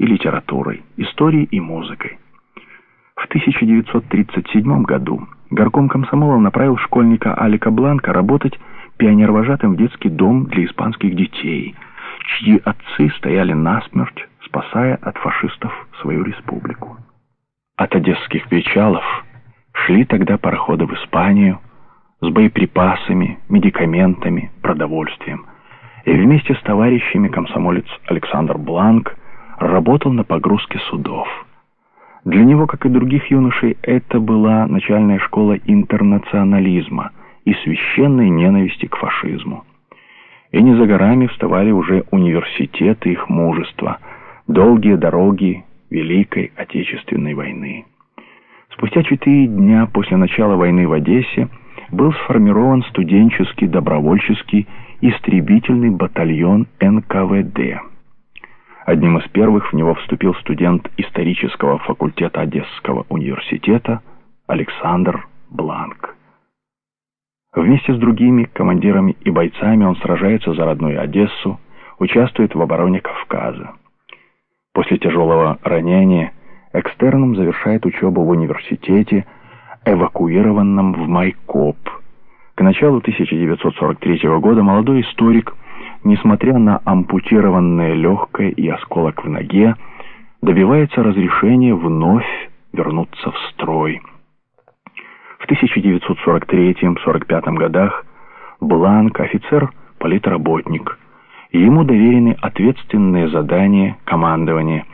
и литературой, историей и музыкой. В 1937 году горком комсомола направил школьника Алика Бланка работать пионервожатым в детский дом для испанских детей, чьи отцы стояли насмерть, спасая от фашистов свою республику. От одесских причалов шли тогда пароходы в Испанию с боеприпасами, медикаментами, продовольствием. И вместе с товарищами комсомолец Александр Бланк работал на погрузке судов. Для него, как и других юношей, это была начальная школа интернационализма и священной ненависти к фашизму. И не за горами вставали уже университеты их мужества, долгие дороги Великой Отечественной войны. Спустя четыре дня после начала войны в Одессе был сформирован студенческий добровольческий истребительный батальон НКВД. Одним из первых в него вступил студент исторического факультета Одесского университета Александр Бланк. Вместе с другими командирами и бойцами он сражается за родную Одессу, участвует в обороне Кавказа. После тяжелого ранения экстерном завершает учебу в университете, эвакуированном в Майкоп. К началу 1943 года молодой историк, несмотря на ампутированное легкое и осколок в ноге, добивается разрешения вновь вернуться в строй. В 1943-45 годах Бланк, офицер-политработник, ему доверены ответственные задания командования,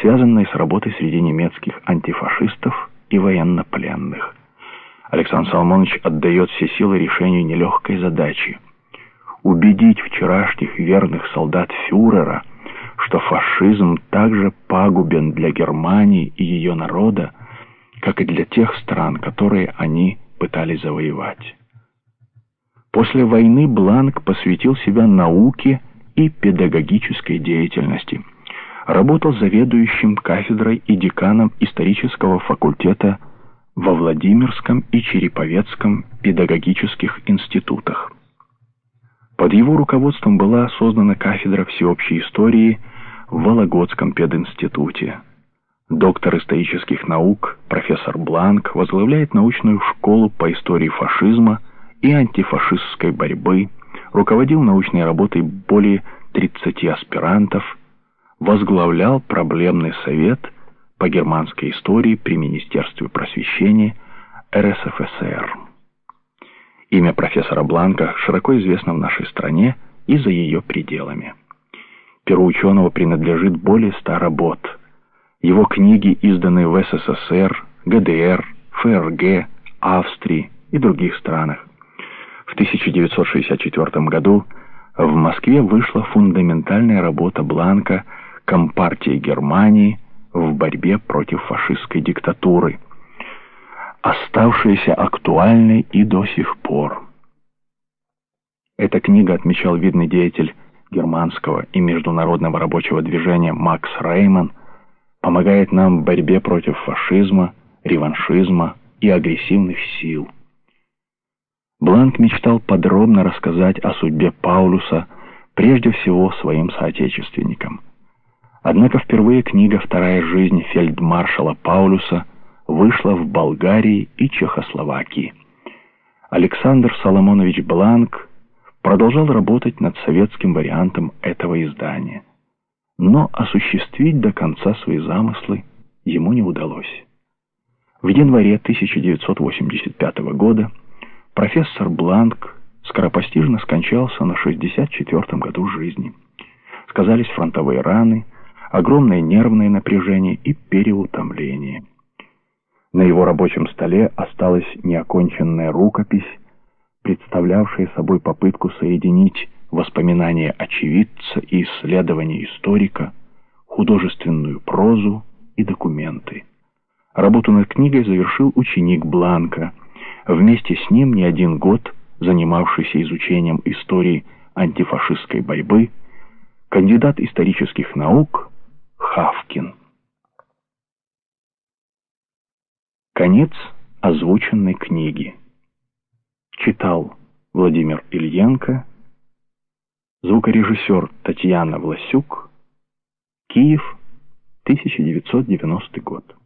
связанные с работой среди немецких антифашистов и военнопленных. Александр Соломонович отдает все силы решению нелегкой задачи – убедить вчерашних верных солдат фюрера, что фашизм также пагубен для Германии и ее народа, как и для тех стран, которые они пытались завоевать. После войны Бланк посвятил себя науке и педагогической деятельности. Работал заведующим кафедрой и деканом исторического факультета во Владимирском и Череповецком педагогических институтах. Под его руководством была создана кафедра всеобщей истории в Вологодском пединституте. Доктор исторических наук, профессор Бланк, возглавляет научную школу по истории фашизма и антифашистской борьбы, руководил научной работой более 30 аспирантов, возглавлял проблемный совет по германской истории при Министерстве просвещения РСФСР. Имя профессора Бланка широко известно в нашей стране и за ее пределами. Перу ученого принадлежит более ста работ. Его книги изданы в СССР, ГДР, ФРГ, Австрии и других странах. В 1964 году в Москве вышла фундаментальная работа Бланка «Компартия Германии в борьбе против фашистской диктатуры», оставшаяся актуальной и до сих пор. Эта книга, отмечал видный деятель германского и международного рабочего движения Макс Рейман, помогает нам в борьбе против фашизма, реваншизма и агрессивных сил. Бланк мечтал подробно рассказать о судьбе Паулюса прежде всего своим соотечественникам. Однако впервые книга «Вторая жизнь фельдмаршала Паулюса» вышла в Болгарии и Чехословакии. Александр Соломонович Бланк продолжал работать над советским вариантом этого издания. Но осуществить до конца свои замыслы ему не удалось. В январе 1985 года Профессор Бланк скоропостижно скончался на 64-м году жизни. Сказались фронтовые раны, огромное нервное напряжение и переутомление. На его рабочем столе осталась неоконченная рукопись, представлявшая собой попытку соединить воспоминания очевидца и исследования историка, художественную прозу и документы. Работу над книгой завершил ученик Бланка – Вместе с ним не один год занимавшийся изучением истории антифашистской борьбы, кандидат исторических наук Хавкин. Конец озвученной книги. Читал Владимир Ильенко, звукорежиссер Татьяна Власюк, Киев, 1990 год.